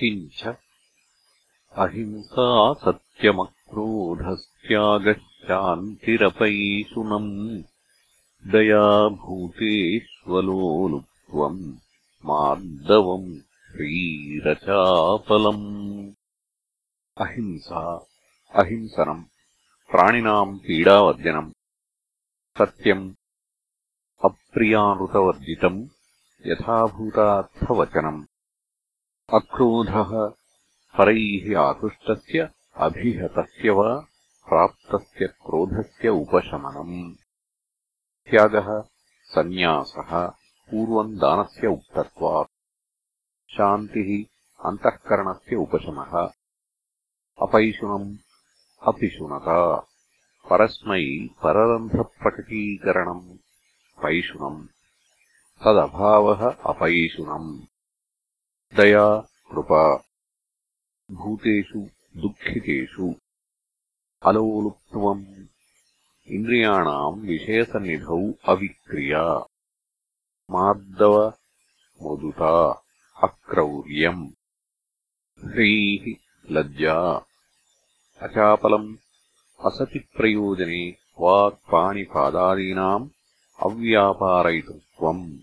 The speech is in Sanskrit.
किञ्च अहिंसा सत्यमक्रोधस्त्यागश्चान्तिरपैषुनम् दया भूतेष्वलोलुप्त्वम् मार्दवम् श्रीरचापलम् अहिंसा अहिंसनम् प्राणिनाम् पीडावर्जनम् सत्यम् अप्रियानृतवर्जितम् यथाभूतार्थवचनम् अक्रोधः। परैः आकृष्टस्य अभिहतस्य वा प्राप्तस्य क्रोधस्य उपशमनम्। त्यागः सन्न्यासः पूर्वम् दानस्य उक्तत्वात्। शान्तिः अन्तःकरणस्य उपशमः। अपैशुनम् अपिशुनता। परस्मै पररन्ध्रप्रकटीकरणम्। पैशुनम्। तदभावः अपैशुनम् दया कृपा भूतेषु दुःखितेषु अलोलुप्त्वम् इन्द्रियाणाम् विषयसन्निधौ अविक्रिया। मार्दव मृदुता अक्रौर्यम्। ह्रीः लज्जा। अचापलम् असतिप्रयोजने वाक्पाणिपादादीनाम् अव्यापारयितृत्वम्